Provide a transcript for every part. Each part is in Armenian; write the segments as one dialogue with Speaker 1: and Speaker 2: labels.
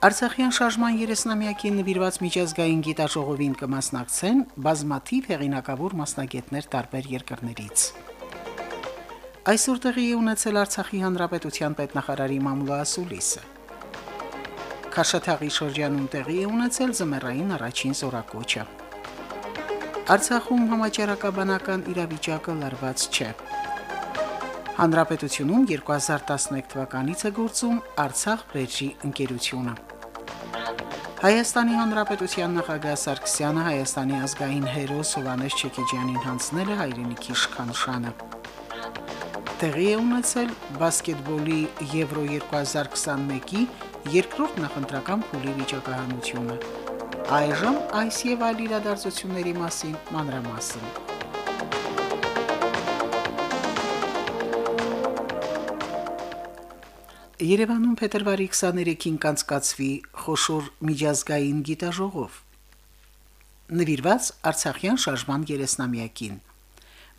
Speaker 1: Արցախյան շարժման 30-ամյակի նվիրված միջազգային գիտաժողովին կմասնակցեն բազմաթիվ հեղինակավոր մասնագետներ տարբեր երկրներից։ Այսօր տեղի է ունեցել Արցախի հանրապետության պետնախարարի մամուլոասուլիսը։ Քաշաթաղի շրջանում տեղի է ունեցել զմերային առաջին զորակոչը։ Արցախում համաճարակաբանական իրավիճակը լարված չէ։ Հանրապետությունում 2011 թվականից է գործում Արցախ բրեժի ընկերությունը։ Հայաստանի Հանրապետության նախագահ Սարգսյանը Հայաստանի ազգային հերոս Հովանես Չեքիջյանին հանձնել է հայրենիքի իշխանշանը։ Տեղի է ունեցել բասկետբոլի Եվրո 2021-ի երկրորդ նախընտրական փուլի վիճակահանությունը։ Այժմ այս եւ այլ իրադարձությունների մասին մանրամասն։ Երևանում փետրվարի 23-ին կանցկացվի խոշոր միջազգային գիտաժողով նվիրված Արցախյան շարժման 30-ամյակին։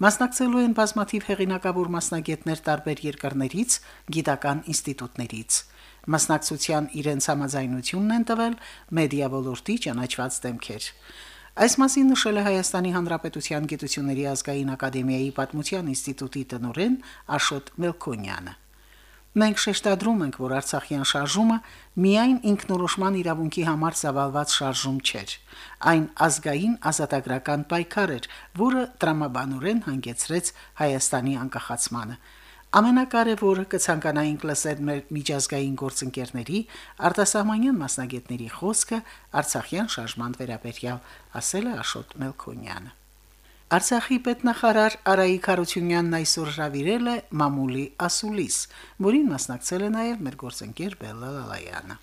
Speaker 1: Մասնակցելու են բազմաթիվ հեղինակավոր մասնագետներ տարբեր երկրներից, գիտական ինստիտուտներից։ Մասնակցության իրենց համաձայնությունն են տվել մեդիա ոլորտի ճանաչված դեմքեր։ Այս մասին նշել է Հայաստանի Հանրապետության Գիտությունների ազգային ակադեմիայի Պատմության ինստիտուտի տնօրեն Աշոտ Մելքոնյանը։ Մենք շեշտադրում ենք, որ Արցախյան շարժումը միայն ինքնորոշման իրավունքի համար ծավալված շարժում չէր։ Այն ազգային ազատագրական պայքար էր, որը տրամաբանորեն հանգեցրեց Հայաստանի անկախացմանը։ Ամենակարևորը կցանկանայինք լսել մեր միջազգային գործընկերների արտասահմանյան մասնագետների խոսքը Արցախյան շարժման վերաբերյալ, ասել է Աշոտ Մելքոնյանը։ Արցախի պետնախարար Արայիկ Խարությունյանն այսօր հravirել է մամուլի ասուլիս, որին մասնակցել է նաև մեր գործընկեր Բելլա Լալայանը։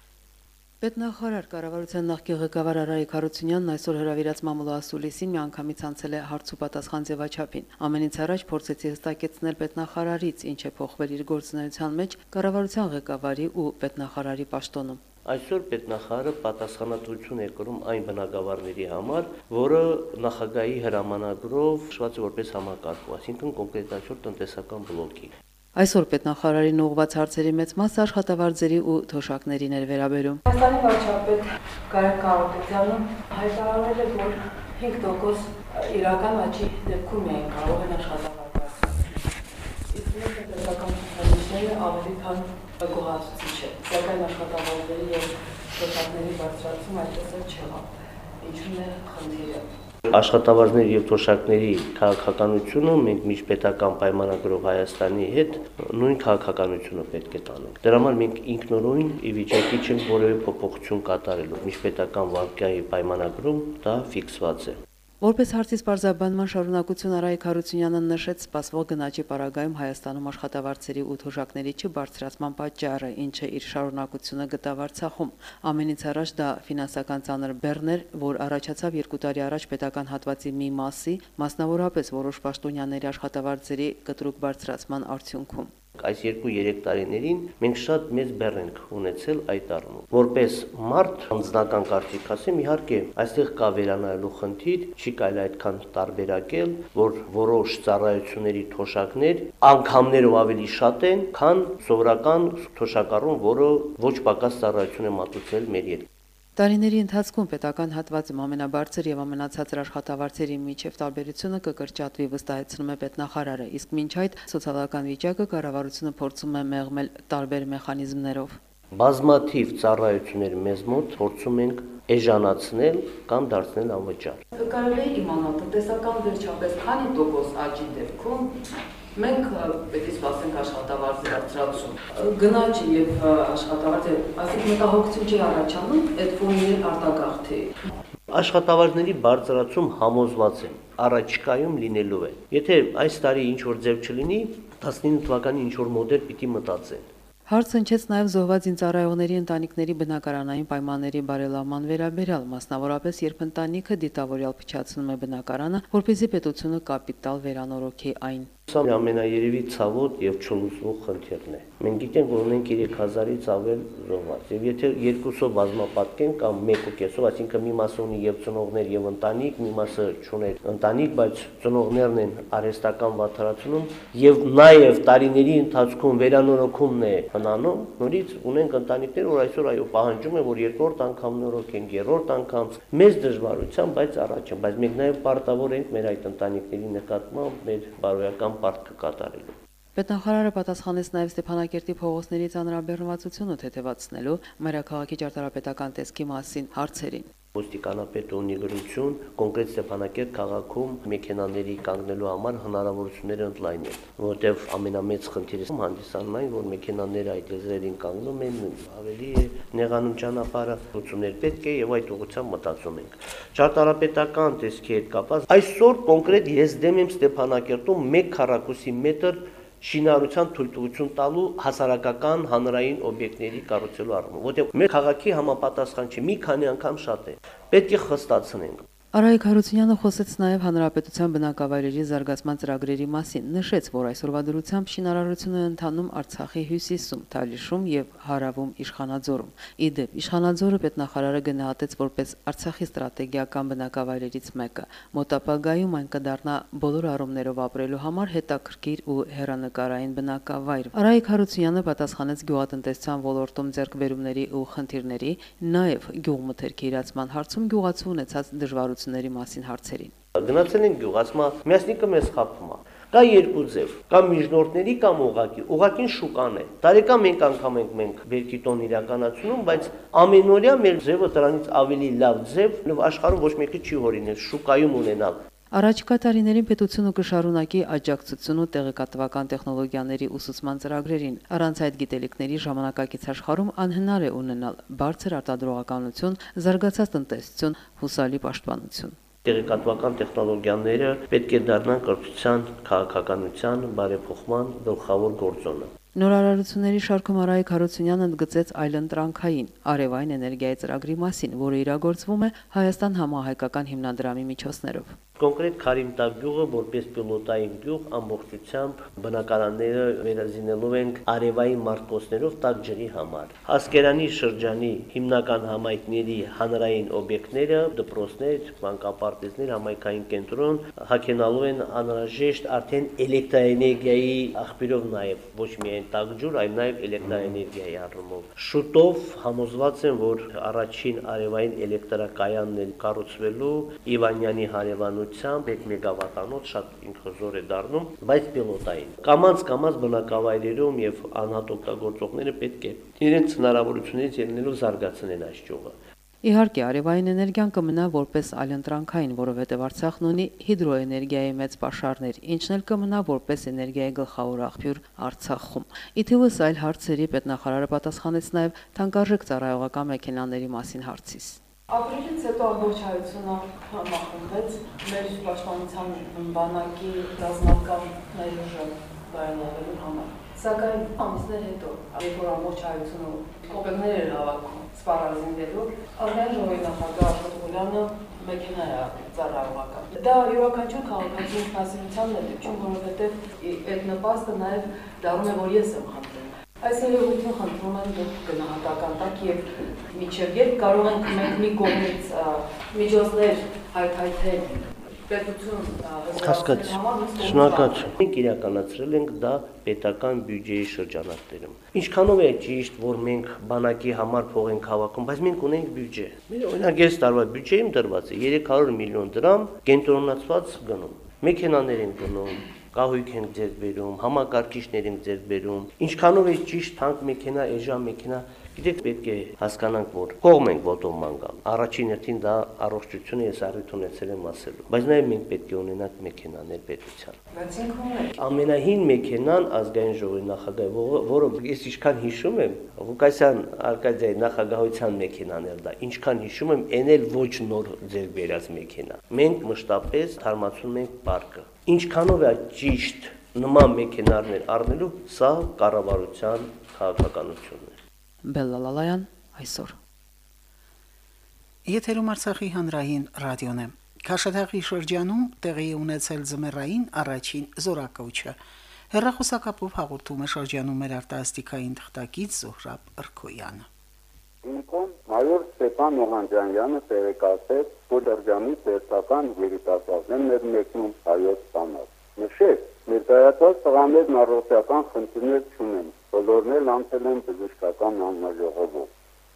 Speaker 2: Պետնախարար կառավարության նախկին ղեկավար Արայիկ Խարությունյանն այսօր հրավիրած մամուլի ասուլիսին միանգամից անցել է հարց ու պատասխան ձևաչափին։ Ամենից առաջ փորձեցի հստակեցնել պետնախարարից, ինչ է փոխվել իր գործունեության մեջ կառավարության ղեկավարի ու պետնախարարի պաշտոնում։
Speaker 3: Այսօր պետնախարարը պատասխանատվություն է կրում այն բնակավարների համար, որը նախագահի հրամանագրով շված է որպես համակարգող, այսինքն կոնկրետացիոր տնտեսական բլոկի։
Speaker 2: Այսօր պետնախարարին ուղղված հարցերի մեծ մասը աշխատավարձերի ու թոշակներին էր վերաբերում։
Speaker 4: Հայաստանի վարչապետ Կարեն Կարապետյանը հայտարարել է, որ 5% իրական աճի դեպքում միայն կարող են աշխատավարձ իսկ մեր տնտեսական ցուցանիշները ավելի քան գոհացուցիչ է։ Սակայն աշխատավարձերի եւ թոշակների բարձրացում այդպես չեղավ։ Ինչու՞ն է խնդիրը։
Speaker 3: Աշխատավարձների եւ թոշակների քաղաքականությունը մենք միջպետական պայմանագրով Հայաստանի հետ նույն քաղաքականությունը պետք է տանենք։ Դրա համար մենք ինքնորոյն ի վիճակի չենք որևէ փոփոխություն կատարելու։ Միջպետական վարկյայի պայմանագրում դա ֆիքսված է։
Speaker 2: Որպես հարցից բարձաբանման շարունակություն Արայիկ Հարությունյանը նշեց սպասվող գնաճի պարագայում Հայաստանում աշխատավարձերի ու թոշակների չբարձրացման պատճառը, ինչը իր շարունակությունը գտավ Արցախում։ Ամենից առաջ դա ֆինանսական ցաներ բեռներ, որ առաջացավ երկու տարի առաջ պետական հատվածի մի մասի, մասնավորապես որոշ պաշտոնյաների աշխատավարձերի կտրուկ բարձրացման արդյունքում
Speaker 3: այս 2-3 տարիներին մենք շատ մեծ բեռ ենք ունեցել այդ առումով։ Որպես մարդ անձնական կարծիք ասեմ, իհարկե, այստեղ կա վերանայելու խնդիր, չի կարելի այդքան տարբերակել, որ որոշ ծառայությունների թոշակներ անգամներով ավելի շատ են, քան սովորական թոշակառուն, որը ոչ պակաս ծառայություն է մատուցել մեր երկրում։
Speaker 2: Տարիների ընթացքում պետական հատվածում ամենաբարձր եւ ամենացածր աշխատավարձերի միջև տարբերությունը կկրճատվի վստահեցնում է պետնախարարը, իսկ մինչ այդ սոցիալական վիճակը կառավարությունը փորձում է մեղմել տարբեր մեխանիզմներով։
Speaker 3: Բազմաթիվ ծառայություններ մեզ մոտ փորձում ենք էժանացնել կամ դարձնել անվճար։
Speaker 4: Կարելի է իմանալ տնտեսական վերջապես քանի տոկոս աճի դեպքում մենք պետք է սպասենք աշխատավարձի բարձրացում։ Գնաճի եւ աշխատավարձի, այսինքն մտահոգություն չի առաջանում այդ ֆոնի արտագաղթի։
Speaker 3: Աշխատավարձների բարձրացում համոզված եմ առաջիկայում լինելու է։ Եթե այս տարի ինչ որ ձև չլինի, 19 թվականի ինչ որ մոդել պիտի մտածեն։
Speaker 2: Հարց հնչեց նաև զոհված ինձարայողների ընտանիքների բնակարանային պայմանների բարելավման վերաբերյալ, մասնավորապես երբ ընտանիքը դիտավորյալ փչացնում է բնակարանը, որպեսզի պետությունը կապիտալ վերանորոգի այն։
Speaker 3: Սա ամենաերևի ցավոտ եւ չլուծվող խնդիրն է։ Մենք գիտենք, որ ունենք 3000-ից ավել զոհված։ Եվ եթե երկուսով բազմապատկեն կամ 1.5-ով, այսինքն մի մասը ունի եւ ծնողներ եւ ընտանիք, մի մասը չուներ ընտանիք, բայց ծնողներն են արհեստական վատթարացնում եւ նաեւ տարիների ընթացքում վերանորոգումն է հնանում, նորից ունենք ընտանիքներ, որ այսօր այո պահանջում են, որ երկրորդ անգամ նորոգեն, երրորդ անգամ մեծ դժվարությամբ, բայց առաջ են, բայց մենք նաեւ պարտավոր ենք մեր այդ ընտանիքների նկատմամբ մեր բարոյական պարտքը կատարելու։
Speaker 2: Պետնախարարը պատասխանեց նաև Ստեփանակերտի փողոցների ծանրաբեռնվածությունը թեթևացնելու մայրաքաղաքի ճարտարապետական տեսքի մասին հարցերին
Speaker 3: ոստիկանապետը ունի գրություն կոնկրետ Ստեփանակերտ քաղաքում մեքենաների կանգնելու համար հնարավորությունները ընդլայնել, որովհետև ամենամեծ խնդիրը հանդիսանում այն, որ մեքենաները այդ եզրերին կանգնում են, ավելի նեղանում ճանապարհը, լուծումներ պետք է եւ այդ ուղղությամբ մտածում ենք։ Ճարտարապետական տեսքի հետ կապված այսօր կոնկրետ ես դեմ եմ Ստեփանակերտում 1 քառակուսի մետր շինարարության թույլտվություն տալու հասարակական հանրային օբյեկտների կառուցելու առումով, որտեղ մեր քաղաքի համապատասխան չի, մի քանի անգամ շատ է։ Պետք է խստացնենք։
Speaker 2: Արայիկ Հարությունյանը խոսեց նաև հանրապետության բնակավայրերի զարգացման ծրագրերի մասին, նշեց, որ այսօրվա դրությամբ շինարարությունը ընթանում Արցախի հյուսիսում, Թալիշում եւ հարավում Իշխանաձորում։ Իդեպ Իշխանաձորը պետնախարարը գնահատեց որպես Արցախի ստրատեգիական բնակավայրերից մեկը։ Մոտապագայում այն կդառնա բոլոր առումներով ապրելու համար հետաքրքիր ու հերանեկարային բնակավայր։ Արայիկ Հարությունյանը պատասխանեց գյուղատնտեսության ոլորտում ձեռքբերումների ու խնդիրների, նաև գյուղմթերքի իրացման հարցում գյուղացու ունեցած դժվարությունների գործունեների մասին հարցերին։
Speaker 3: Գնացել են գյուղ, ասում է, միասնիկը մեզ խափում է։ Կա երկու ձև, կամ միջնորդների կամ ուղակի։ Ուղակին շուկան է։ Տարեկան մենք անգամ ենք մենք բերքի տոն իրականացնում, բայց ամենօրյա մեր ձևը դրանից ավելի լավ ձև աշխարհում ոչ մեկը չի հորինել շուկայում ունենալ։
Speaker 2: Առաջիկա տարիներին պետությունը կշարունակի աջակցություն ու տեղեկատվական տեխնոլոգիաների ուսուցման ծրագրերին։ Առանց այդ գիտելիքների ժամանակակից աշխարհում անհնար է ունենալ բարձր արտադրողականություն, զարգացած տնտեսություն, հուսալի պաշտպանություն
Speaker 3: տեղեկատվական տեխնոլոգիաները պետք է դառնան կրթության, քաղաքականության, բարեփոխման գլխավոր գործոնը։
Speaker 2: Նորարարությունների շարքում Արայիկ Հարությունյանը ընդգծեց այլընտրանքային արևային էներգիայի ծրագրի մասին, որը իրագործվում է Հայաստան համահայկական հիմնադրամի միջոցներով։
Speaker 3: Կոնկրետ Խարիմտակ գյուղը որպես պիլոտային գյուղ ամբողջությամբ բնակարանները վերազինելով ենք արևային մարտկոցներով տաք ջրի համար։ Հասկերանի շրջանի հիմնական համայնքների հանրային օբյեկտները, դպրոցներ, մանկապարտեզներ, համայնքային կենտրոն հակենալու են անհրաժեշտ արդեն էլեկտրաէներգիայի աղբյուրով նաև ոչ միայն տաք ջուր, այլ նաև էլեկտրաէներգիայի առումով։ Շուտով համոզված եմ, որ առաջին արևային էլեկտրակայանն է կառուցվելու Իվանյանի հարևանություն հզորությամբ 1 մեգավատանոց շատ ինքնզոր է դառնում, բայց պիլոտային։ Կամած կամած բնակավայրերում եւ անհատ օգտագործողները պետք է իրենց հնարավորություններից ելնելով զարգացնեն այս ճյուղը։
Speaker 2: Իհարկե, արևային էներգիան կմնա որպես այլընտրանքային, որովհետև Արցախն ունի հիդրոէներգիայի մեծ պաշարներ, ինչն էլ կմնա որպես էներգիայի գլխավոր աղբյուր Արցախում։ Իթիվս այլ հարցերի պետնախարարը պատասխանեց նաև թանկարժեք ծառայողական մեքենաների մասին հարցից։
Speaker 4: Ապրիլից հետո ամբողջ հայությունը համախմբեց մեր պաշտպանության բանակի ռազմական ներուժը բարելավելու համար։ Սակայն ամիսներ հետո, երբ որ ամբողջ հայությունը կոպեկներ էր հավաքում սպառազինվելու, ազգային ժողովի նախագահ Աշխատ Ղուլյանը մեքենա է ծառայողական։ Դա յուրաքանչյուր քաղաքացի ինքնասիրության է դեպքում, որովհետև այդ նպաստը նաև դառնում է, որ ես եմ խնդրում Այս երևույթը խնդրում եմ դուք գնահատական տակ եւ միջև երբ կարող ենք մենք մի կողմից միջոցներ հայթայթել պետություն
Speaker 3: հասկացա շնորհակալություն մենք իրականացրել ենք դա պետական բյուջեի շրջանակներում ինչքանով է ճիշտ որ մենք բանակի համար փող ենք հավաքում բայց մենք ունենք բյուջե մեր օրինակ այս տարվա բյուջեում դրված է 300 միլիոն դրամ կենտրոնացված գնում մեքենաներ են գնում կահույք են ձեռք բերում, համակարգիչներ են ձեռք բերում։ Ինչքանով է ճիշտ թանկ մեքենա, էժան մեքենա, Գիտեք, պետք է հասկանանք, որ կողմ ենք ոտոման գալ։ Առաջին հերթին դա առողջությունը ես առիթ ունեցել եմ ասելու։ Բայց նաև մենք պետք է ունենանք մեքենաներ պետության։
Speaker 4: Բայց ինքը ունենք։
Speaker 3: Ամենահին մեքենան ազգային ժողովի նախագահ, որը ես ինչքան հիշում եմ, Ղուկասյան Արկադիայի նախագահության մեքենան էր դա։ Ինչքան հիշում եմ, այն էլ ոչ նոր ձեր բերած մեքենա։ Մենք մշտապես թարմացնում ենք պարկը։ Ինչքանով է ճիշտ նման մեքենաներ առնելու սա կառավարության քաղաքականությունն է։
Speaker 2: Բելլալալայան այսօր
Speaker 1: Եթերում Արցախի հանրային ռադիոն է։ Քաշաթաղի շրջանում տեղի ունեցել զմերային առաջին զորակոչը։ Հերրախոսակապով հաղորդում է շրջանում մեր արտասթիկային թղթակից Զոհրաբ Ըրքոյանը։
Speaker 5: Ինքոն մայոր Ստեփան Օհանջանյանը տեղեկացեց, որ շրջանի ծերտական երիտասարդներն են մեկնում հայոց տանած։ Նշեց, ներկայացած տղաներն առողջական խնդիրներ չունեն, բոլորն էլ անցել են բժշկական աննաժողովով։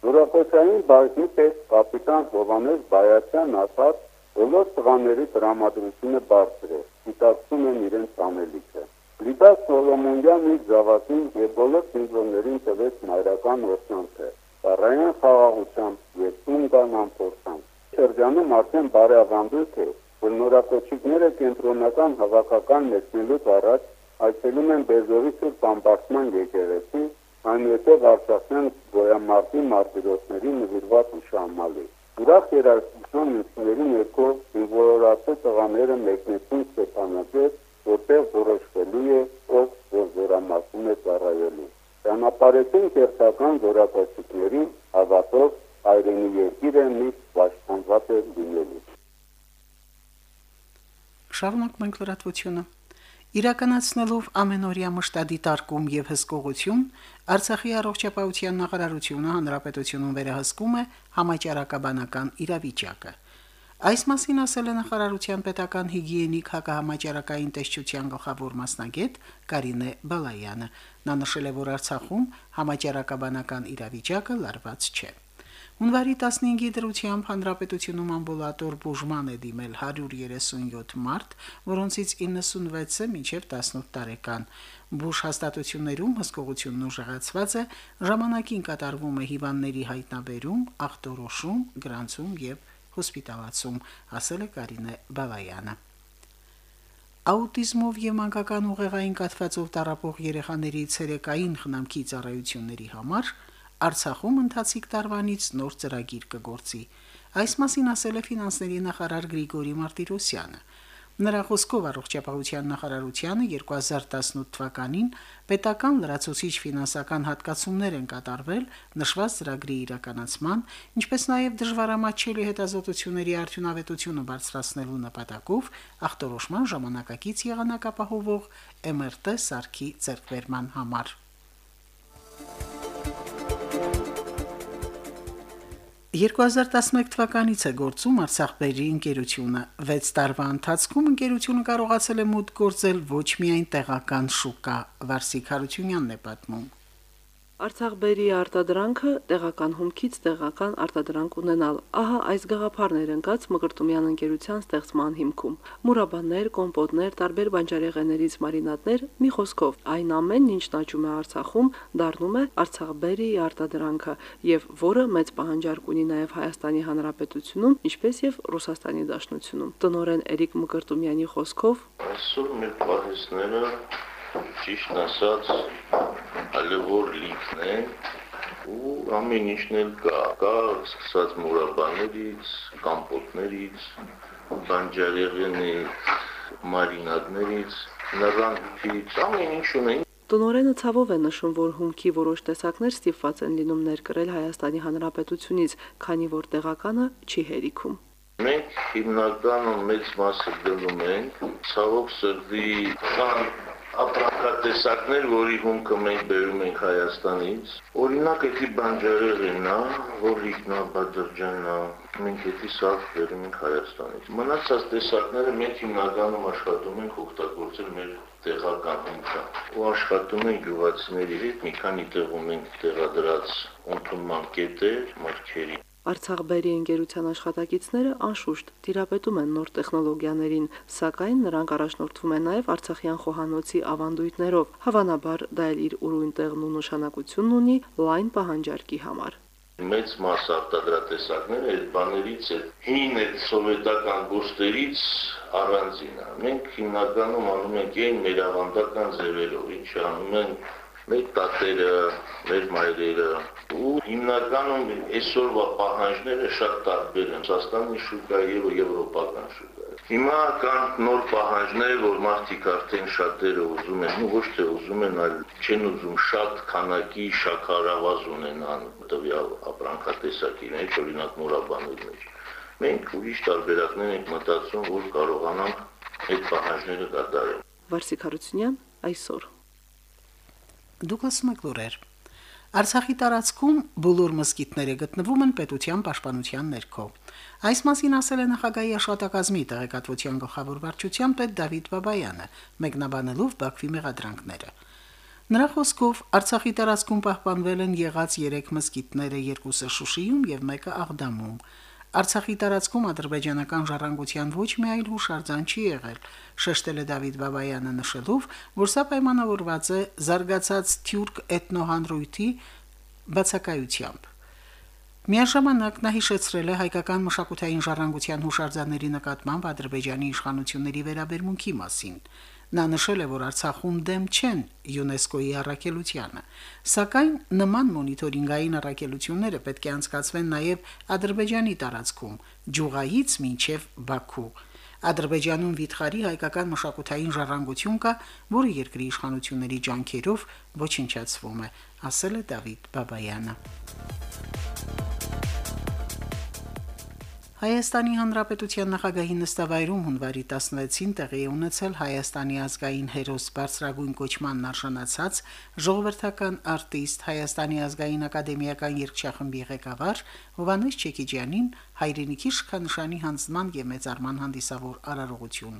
Speaker 5: Զորակոչային բաժնի պես կապիտան Հովանես Բայացյան ասաց, բոլոր տղաների տրամադրությունը բարձր է, դիտակցում են իրենց անելիքը։ Լիդա Սոլոմոնյան իր զավակին եւ բոլոր ծնողներին տվեց մայրական օրհանքը։ Սարայան խաղաղությամբ եւ տունգան ամփորձամբ։ Շրջանում արդեն բարեավանդույթ է, որ նորակոչիկները կենտրոնական հավաքական մեկնելուց առաջ այցելում են Բեզովի Սուրբ Ամբարձման եկեղեցի, այնուհետև Արցախյան գոյամարտի մարտիրոսների նվիրված հուշամալի։ Ուրախ երաժշտության նյութերի ներքո զինվորացած տղաները մեկնեցին Ստեփանակերտ, որտեղ որոշվելու է ով որ զորամասում է ծառայելու։ Ճանապարհեցին կերտական զորակոչիկներին հավատով հայրենի երկիրը միշտ պաշտպանված է լինելու։
Speaker 1: Շարունակ մենք լրատվությունը։ Իրականացնելով ամենօրյա մշտադիտարկում եւ հսկողություն, Արցախի առողջապահության նախարարությունը հանրապետությունում վերահսկում է համաճարակաբանական իրավիճակը։ Այս մասին ասել է նախարարության պետական հիգիենիկ հակահամաճարակային տեսչության գլխավոր մասնագետ Կարինե Բալայանը։ Նա նշել է, որ Արցախում համաճարակաբանական իրավիճակը լարված չէ։ Հունվարի 15-ի դրությամբ հանրապետությունում ամբուլատոր բուժման է դիմել 137 մարդ, որոնցից 96-ը մինչև 18 տարեկան։ Բուժ հաստատություններում հսկողությունն ուժեղացված է, ժամանակին կատարվում է հիվանդների հայտնաբերում, ախտորոշում, գրանցում եւ հոսպիտալացում, ասել է Կարինե Բալայանը։ Աուտիզմով եւ մանկական ուղեղային կաթվածով տարապող երեխաների ցերեկային խնամքի ծառայությունների համար Արցախում ընթացիկ տարվանից նոր ծրագիր կգործի։ Այս մասին ասել է ֆինանսների նախարար Գրիգորի Մարտիրոսյանը։ Նրա խոսքով առողջապահության նախարարությանը 2018 թվականին պետական լրացուցիչ ֆինանսական հատկացումներ են կատարվել նշված ծրագրի իրականացման, ինչպես նաև դժվարամատչելի հետազոտությունների արդյունավետությունը բարձրացնելու նպատակով ախտորոշման ժամանակակից եղանակապահովող MRT սարքի ձեռքբերման համար։ 2011 թվականից է գործում Արցախբերի ընկերությունը։ 6 տարվա ընթացքում ընկերությունը կարողացել է մուտք գործել ոչ միայն տեղական շուկա, Վարսիկ Հարությունյանն է պատմում։
Speaker 6: Արցախբերի արտադրանքը տեղական հումքից տեղական արտադրանք ունենալ։ Ահա այս գաղափարներ ընկած Մկրտումյան ընկերության ստեղծման հիմքում։ Մուրաբաններ, կոմպոտներ, տարբեր բանջարեղեններից մարինադներ, մի խոսքով, այն ամենն, ինչ նաճում է Արցախում, դառնում է Արցախբերի արտադրանքը, եւ որը մեծ պահանջարկ ունի նաեւ Հայաստանի Հանրապետությունում, ինչպես եւ Ռուսաստանի Դաշնությունում։ Տնորեն Էրիկ Մկրտումյանի խոսքով
Speaker 7: այսօր մեր պահեսները ճիշտ ասած հալևոր լիքն է ու ամեն ինչն էլ կա կա սկսած մուրաբաներից կամպոտներից բանջարեղենից մարինադներից նռանքից ամեն ինչ ունեն
Speaker 6: Տնորենը ցավով է նշում, որ հումքի որոշ տեսակներ ստիպված են լինում ներկրել Հայաստանի Հանրապետությունից, քանի որ տեղականը չի հերիքում։
Speaker 7: Մենք հիմնականում մեծ մասը գնում ենք, ցավոք սրտի ապրանքատեսակներ, որի հումքը մենք բերում ենք Հայաստանից։ Օրինակ էդի բանջարեղենն է, որ լիքնա բադրջանն է, մենք էդի սաղ բերում ենք Հայաստանից։ Մնացած տեսակները մենք հիմնականում աշխատում ենք օգտագործել մեր տեղական հումքը։ Ու աշխատում ենք գյուղացիների հետ, մի քանի տեղ ունենք տեղադրած ընդունման կետեր, մրգերի
Speaker 6: Արցախբերի ընկերության աշխատակիցները անշուշտ տիրապետում են նոր տեխնոլոգիաներին, սակայն նրանք առաջնորդվում են նաև Արցախյան խոհանոցի ավանդույթներով։ Հավանաբար դա էլ իր ուրույն տեղն ու նշանակությունն ունի լայն պահանջարկի համար
Speaker 7: մեծ մաս արտադրատեսակները այդ բաներից է հին այդ սովետական գոստերից առանձին Մենք հիմնականում անում ենք այն մեր ավանդական ձևերով, ինչ անում են մեր տատերը, մեր մայրերը ու հիմնականում այսօրվա պահանջները շատ տարբեր են Ռուսաստանի շուկայի եւ եվրոպական շուկայի։ Հիմա կան նոր պահանջներ, որ մարդիկ արդեն շատերը ուզում են, ու ոչ թե ուզում են, այլ չեն ուզում շատ քանակի շաքարավազ ունենան տվյալ ապրանքատեսակին, օրինակ մուրաբաների մեջ։ Մենք ուրիշ տարբերակներ ենք մտածում, որ կարողանանք այդ պահանջները կատարել։
Speaker 6: Վարսիկ Հարությունյան այսօր
Speaker 1: Դուգլաս Մակլուրեր Արցախի տարածքում բոլոր մզկիթները գտնվում են պետության պաշտպանության ներքո։ Այս մասին ասել է նախագահի աշխատակազմի տեղեկատվության գլխավոր վարչության պետ Դավիթ Բաբայանը, մեկնաբանելով Բաքվի մեղադրանքները։ Նրա խոսքով Արցախի տարածքում պահպանվել են եղած 3 մզկիթները, երկուսը Շուշիում եւ մեկը Աղդամում։ Արցախի տարածքում ադրբեջանական ժառանգության ոչ մի այլ հուշարձան չի եղել, շեշտել է Դավիթ Բաբայանը նշելով, որ սա պայմանավորված է զարգացած թյուրք էթնոհանրույթի բացակայությամբ։ Միաժամանակ նա հիշեցրել է հայկական մշակութային ժառանգության հուշարձանների նկատմամբ Ադրբեջանի իշխանությունների վերաբերմունքի մասին։ Նա նշել է, որ Արցախում դեմ չեն ՅՈՒՆԵՍԿՕ-ի առաքելությանը, սակայն նման մոնիտորինգային առաքելությունները պետք է անցկացվեն նաև Ադրբեջանի տարածքում, Ջուղայից մինչև Բաքու։ Ադրբեջանում վիթխարի հայկական մշակութային ժառանգություն կա, որը երկրի իշխանությունների ջանքերով ոչնչացվում է, ասել է Դավիթ Բաբայանը։ Հայաստանի Հանրապետության նախագահի նստավայրում հունվարի 16-ին տեղի ունեցել Հայաստանի ազգային հերոս բարձրագույն կոչմանն արժանացած ժողովրդական արտիստ Հայաստանի ազգային ակադեմիական երգչախմբի ղեկավար Հովանես Չեքիջյանին հայրենիքի շքանշանի հանձնման եւ մեծարման հանդիսավոր արարողություն։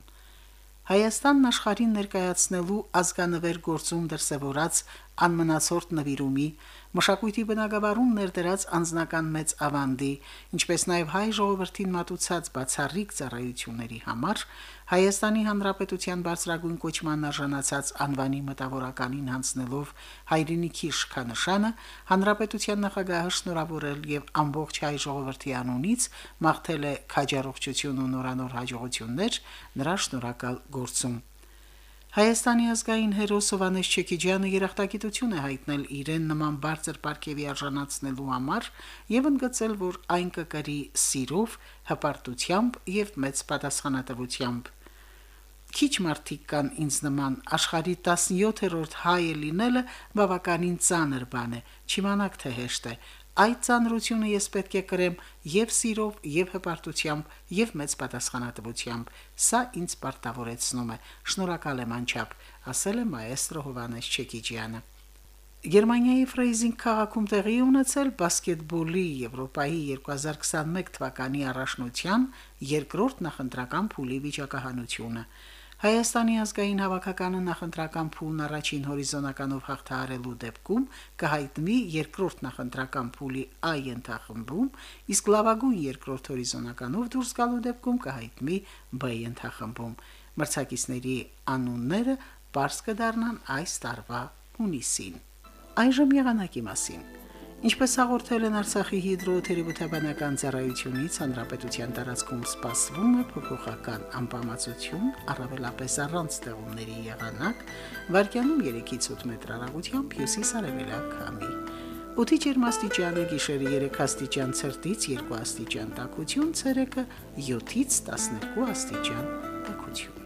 Speaker 1: Հայաստանն աշխարհին ներկայացնելու ազգանվեր գործում դրսևորած անմնացորդ նվիրումի մշակույթի բնագավառում ներդրած անձնական մեծ ավանդի, ինչպես նաև հայ ժողովրդին մատուցած բացառիկ ծառայությունների համար Հայաստանի Հանրապետության բարձրագույն կոչման արժանացած անվանի մտավորականին հանձնելով հայրենիքի շքանշանը Հանրապետության նախագահը շնորհավորել եւ ամբողջ հայ ժողովրդի անունից մաղթել է քաջառողջություն ու նորանոր հաջողություններ նրա շնորհակալ գործում։ Հայաստանի ազգային հերոս Հովանես Չեքիջյանը երախտագիտություն է հայտնել իրեն նման բարձր պարգևի արժանացնելու համար եւ ընդգծել, որ այն կկրի սիրով, հպարտությամբ եւ մեծ պատասխանատվությամբ։ Քիչ մարդիկ կան ինձ նման աշխարի 17-րդ հայը լինելը բավականին ծանր բան է, չիմանաք թե հեշտ է, Այդ ծանրությունը ես պետք է կրեմ եւ սիրով, եւ հպարտությամբ, եւ մեծ պատասխանատվությամբ։ Սա ինձ պարտավորեցնում է։ Շնորհակալ եմ անչափ, ասել է մայեստրո Հովանես Չեկիջյանը։ Գերմանիայի Ֆրեյզինգ քաղաքում տեղի ունեցել բասկետբոլի Եվրոպայի 2021 թվականի առաջնության երկրորդ նախընտրական փուլի վիճակահանությունը։ Հայաստանի ազգային հավաքականը նախընտրական փուլն առաջին հորիզոնականով հաղթահարելու դեպքում կհայտնվի երկրորդ նախընտրական փուլի A ենթախմբում, իսկ լավագույն երկրորդ հորիզոնականով դուրս գալու դեպքում կհայտնվի B ենթախմբում։ Մրցակիցների անունները բարձ կդառնան այս տարվա հունիսին։ Այժմ եղանակի մասին։ Ինչպես հաղորդել են Արցախի հիդրոթերապևտաբանական ծառայությունից, հանրապետության տարածքում սպասվում է փոփոխական անբավարարություն, առավելապես առանց ձեղումների եղանակ, վարկյանում 3-ից 8 մետր հեռագությամբ հյուսիս-արևելակ քամի։ Օդի ջերմաստիճանը գիշերը 3 աստիճան ցերտից 2 աստիճան տաքություն, ցերեկը 7-ից 12 աստիճան տաքություն։